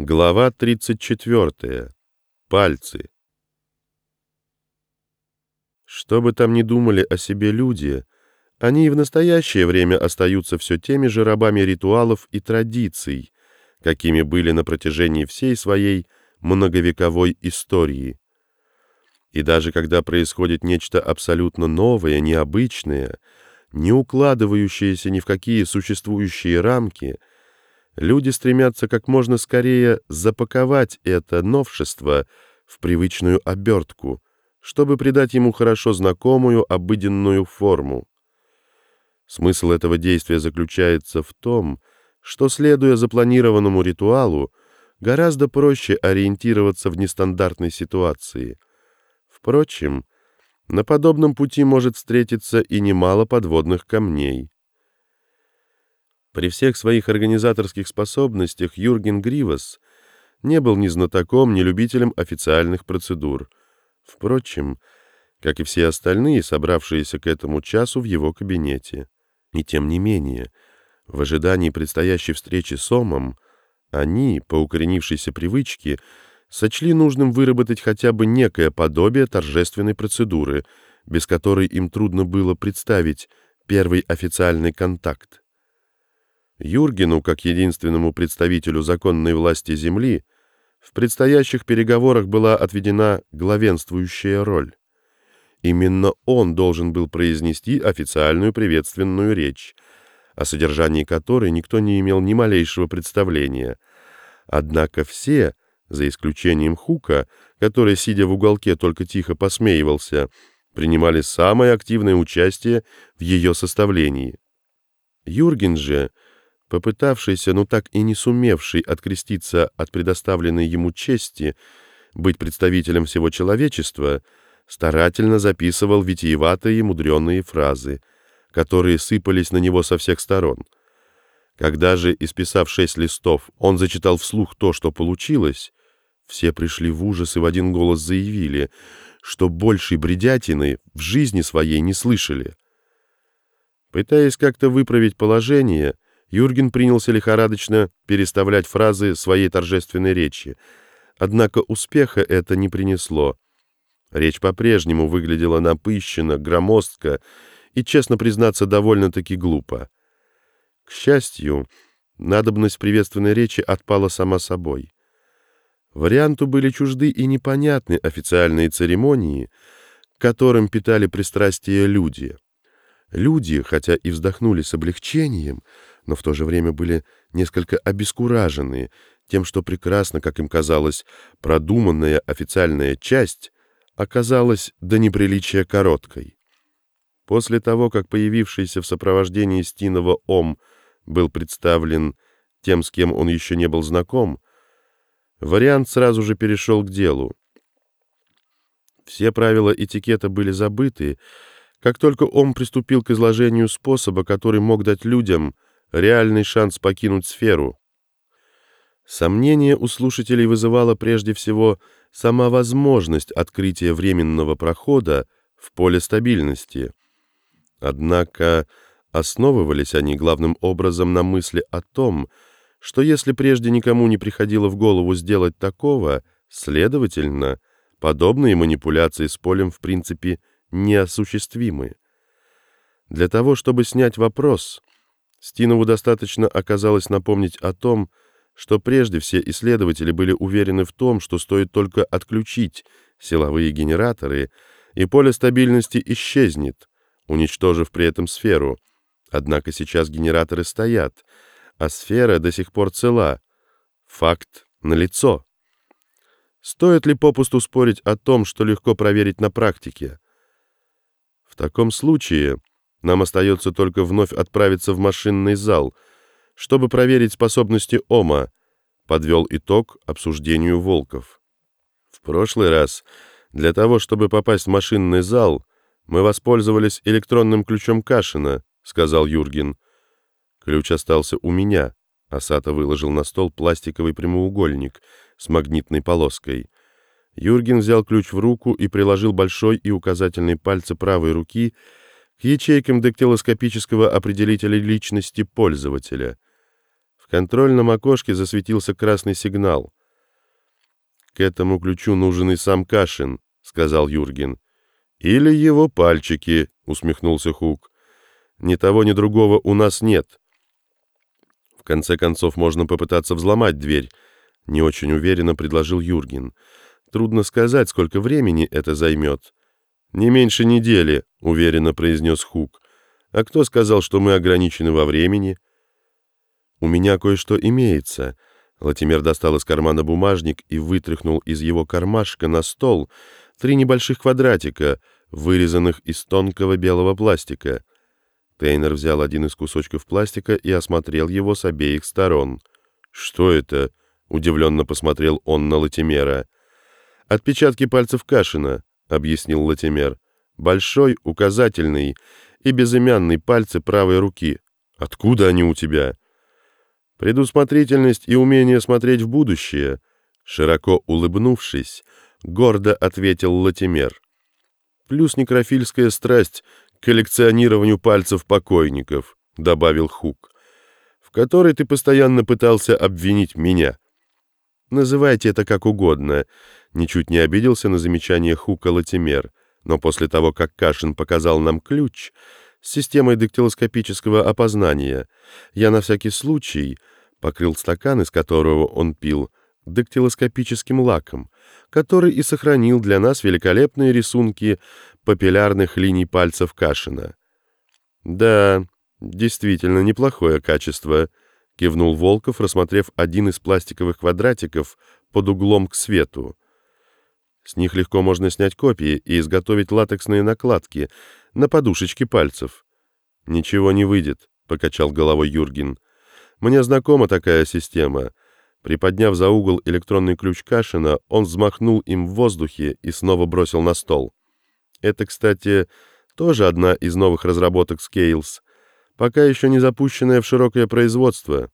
Глава 34. Пальцы. Что бы там ни думали о себе люди, они и в настоящее время остаются все теми же рабами ритуалов и традиций, какими были на протяжении всей своей многовековой истории. И даже когда происходит нечто абсолютно новое, необычное, не укладывающееся ни в какие существующие рамки – Люди стремятся как можно скорее запаковать это новшество в привычную обертку, чтобы придать ему хорошо знакомую обыденную форму. Смысл этого действия заключается в том, что, следуя запланированному ритуалу, гораздо проще ориентироваться в нестандартной ситуации. Впрочем, на подобном пути может встретиться и немало подводных камней. При всех своих организаторских способностях Юрген Гривас не был ни знатоком, ни любителем официальных процедур. Впрочем, как и все остальные, собравшиеся к этому часу в его кабинете. И тем не менее, в ожидании предстоящей встречи с Омом, они, по укоренившейся привычке, сочли нужным выработать хотя бы некое подобие торжественной процедуры, без которой им трудно было представить первый официальный контакт. Юргену, как единственному представителю законной власти Земли, в предстоящих переговорах была отведена главенствующая роль. Именно он должен был произнести официальную приветственную речь, о содержании которой никто не имел ни малейшего представления. Однако все, за исключением Хука, который, сидя в уголке, только тихо посмеивался, принимали самое активное участие в ее составлении. Юрген же — попытавшийся, но так и не сумевший откреститься от предоставленной ему чести быть представителем всего человечества, старательно записывал витиеватые и мудреные фразы, которые сыпались на него со всех сторон. Когда же, исписав шесть листов, он зачитал вслух то, что получилось, все пришли в ужас и в один голос заявили, что большей бредятины в жизни своей не слышали. Пытаясь как-то выправить положение, Юрген принялся лихорадочно переставлять фразы своей торжественной речи. Однако успеха это не принесло. Речь по-прежнему выглядела напыщенно, громоздко и, честно признаться, довольно-таки глупо. К счастью, надобность приветственной речи отпала сама собой. Варианту были чужды и непонятны официальные церемонии, которым питали пристрастие люди. Люди, хотя и вздохнули с облегчением, но в то же время были несколько обескуражены тем, что прекрасно, как им казалось, продуманная официальная часть оказалась до неприличия короткой. После того, как появившийся в сопровождении Стинова Ом был представлен тем, с кем он еще не был знаком, вариант сразу же перешел к делу. Все правила этикета были забыты, как только Ом приступил к изложению способа, который мог дать людям — реальный шанс покинуть сферу. Сомнение у слушателей вызывала прежде всего сама возможность открытия временного прохода в поле стабильности. Однако основывались они главным образом на мысли о том, что если прежде никому не приходило в голову сделать такого, следовательно, подобные манипуляции с полем в принципе неосуществимы. Для того, чтобы снять вопрос, Стинову достаточно оказалось напомнить о том, что прежде все исследователи были уверены в том, что стоит только отключить силовые генераторы, и поле стабильности исчезнет, уничтожив при этом сферу. Однако сейчас генераторы стоят, а сфера до сих пор цела. Факт налицо. Стоит ли попусту спорить о том, что легко проверить на практике? В таком случае нам остается только вновь отправиться в машинный зал, чтобы проверить способности Ома, подвел итог обсуждению волков. В прошлый раз для того, чтобы попасть в машинный зал, мы воспользовались электронным ключом Кашина, сказал Юрген. Ключ остался у меня. Асата выложил на стол пластиковый прямоугольник с магнитной полоской. Юрген взял ключ в руку и приложил большой и указательный пальцы правой руки ячейкам дактилоскопического определителя личности пользователя. В контрольном окошке засветился красный сигнал. «К этому ключу нужен и сам Кашин», — сказал Юрген. «Или его пальчики», — усмехнулся Хук. «Ни того, ни другого у нас нет». «В конце концов, можно попытаться взломать дверь», — не очень уверенно предложил Юрген. «Трудно сказать, сколько времени это займет». «Не меньше недели», — уверенно произнес Хук. «А кто сказал, что мы ограничены во времени?» «У меня кое-что имеется». Латимер достал из кармана бумажник и вытряхнул из его кармашка на стол три небольших квадратика, вырезанных из тонкого белого пластика. Тейнер взял один из кусочков пластика и осмотрел его с обеих сторон. «Что это?» — удивленно посмотрел он на Латимера. «Отпечатки пальцев Кашина», — объяснил Латимер. «Большой, указательный и безымянный пальцы правой руки. Откуда они у тебя?» «Предусмотрительность и умение смотреть в будущее», — широко улыбнувшись, гордо ответил Латимер. «Плюс некрофильская страсть к коллекционированию пальцев покойников», — добавил Хук, «в которой ты постоянно пытался обвинить меня». «Называйте это как угодно», — ничуть не обиделся на замечание Хука Латимер, но после того, как Кашин показал нам ключ с системой дактилоскопического опознания, я на всякий случай покрыл стакан, из которого он пил, дактилоскопическим лаком, который и сохранил для нас великолепные рисунки папиллярных линий пальцев Кашина. «Да, действительно неплохое качество», — кивнул Волков, рассмотрев один из пластиковых квадратиков под углом к свету. С них легко можно снять копии и изготовить латексные накладки на подушечки пальцев. «Ничего не выйдет», — покачал головой Юрген. «Мне знакома такая система». Приподняв за угол электронный ключ Кашина, он взмахнул им в воздухе и снова бросил на стол. Это, кстати, тоже одна из новых разработок Scales, пока еще не запущенная в широкое производство.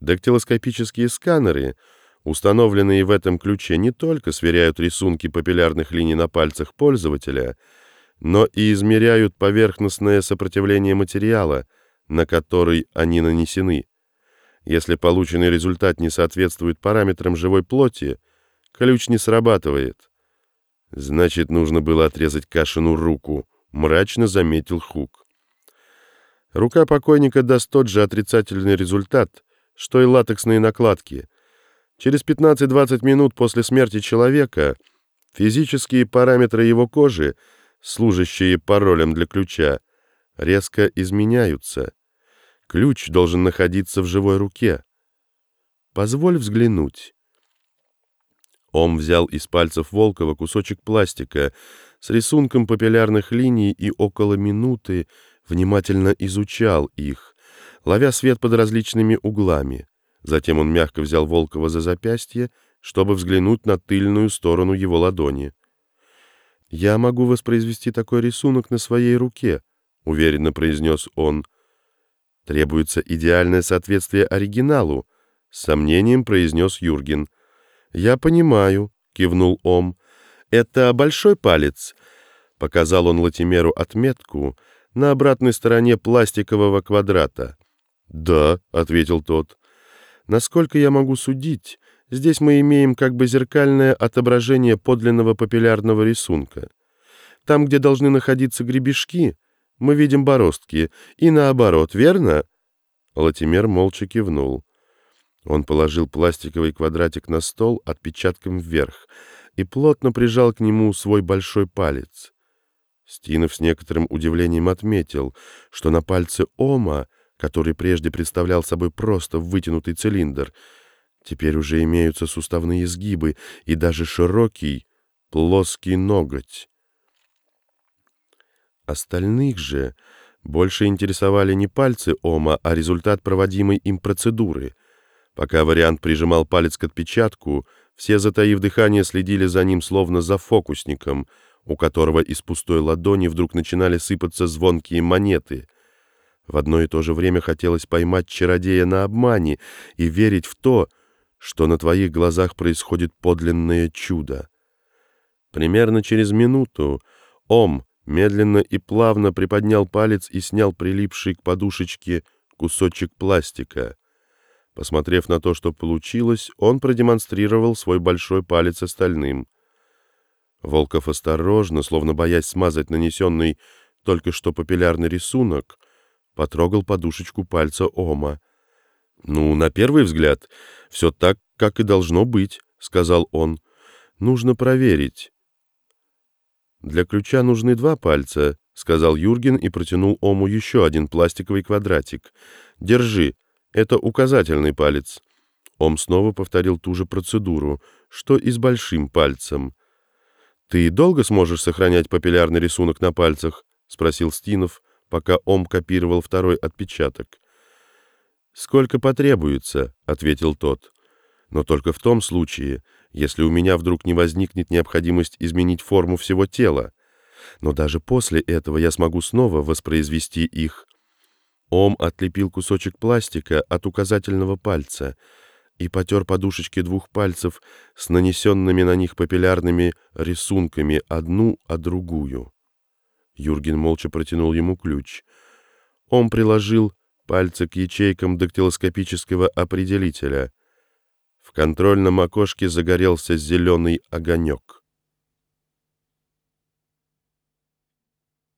Дактилоскопические сканеры, установленные в этом ключе, не только сверяют рисунки папиллярных линий на пальцах пользователя, но и измеряют поверхностное сопротивление материала, на который они нанесены. Если полученный результат не соответствует параметрам живой плоти, ключ не срабатывает. Значит, нужно было отрезать Кашину руку, мрачно заметил Хук. Рука покойника даст тот же отрицательный результат, что и латексные накладки. Через 15-20 минут после смерти человека физические параметры его кожи, служащие паролем для ключа, резко изменяются. Ключ должен находиться в живой руке. Позволь взглянуть. Ом взял из пальцев Волкова кусочек пластика с рисунком папиллярных линий и около минуты внимательно изучал их, ловя свет под различными углами. Затем он мягко взял Волкова за запястье, чтобы взглянуть на тыльную сторону его ладони. «Я могу воспроизвести такой рисунок на своей руке», — уверенно произнес он. Требуется идеальное соответствие оригиналу, с сомнением произнес Юрген. Я понимаю, кивнул Ом. Это большой палец. Показал он Латимеру отметку на обратной стороне пластикового квадрата. Да, ответил тот. Насколько я могу судить, здесь мы имеем как бы зеркальное отображение подлинного папиллярного рисунка. Там, где должны находиться гребешки, мы видим бороздки, и наоборот, верно?» Латимер молча кивнул. Он положил пластиковый квадратик на стол отпечатком вверх и плотно прижал к нему свой большой палец. Стинов с некоторым удивлением отметил, что на пальце Ома, который прежде представлял собой просто вытянутый цилиндр, теперь уже имеются суставные изгибы и даже широкий плоский ноготь. Остальных же больше интересовали не пальцы Ома, а результат проводимой им процедуры. Пока вариант прижимал палец к отпечатку, все, затаив дыхание, следили за ним словно за фокусником, у которого из пустой ладони вдруг начинали сыпаться звонкие монеты. В одно и то же время хотелось поймать чародея на обмане и верить в то, что на твоих глазах происходит подлинное чудо. Примерно через минуту Ом, медленно и плавно приподнял палец и снял прилипший к подушечке кусочек пластика. Посмотрев на то, что получилось, он продемонстрировал свой большой палец остальным. Волков осторожно, словно боясь смазать нанесенный только что папиллярный рисунок, потрогал подушечку пальца Ома. «Ну, на первый взгляд, все так, как и должно быть», — сказал он. «Нужно проверить». «Для ключа нужны два пальца», — сказал Юрген и протянул Ому еще один пластиковый квадратик. «Держи, это указательный палец». Ом снова повторил ту же процедуру, что и с большим пальцем. «Ты долго сможешь сохранять папиллярный рисунок на пальцах?» — спросил Стинов, пока Ом копировал второй отпечаток. «Сколько потребуется», — ответил тот. «Но только в том случае, если у меня вдруг не возникнет необходимость изменить форму всего тела. Но даже после этого я смогу снова воспроизвести их». Ом отлепил кусочек пластика от указательного пальца и потер подушечки двух пальцев с нанесенными на них папиллярными рисунками одну, а другую. Юрген молча протянул ему ключ. Ом приложил пальцы к ячейкам дактилоскопического определителя. В контрольном окошке загорелся зеленый огонек.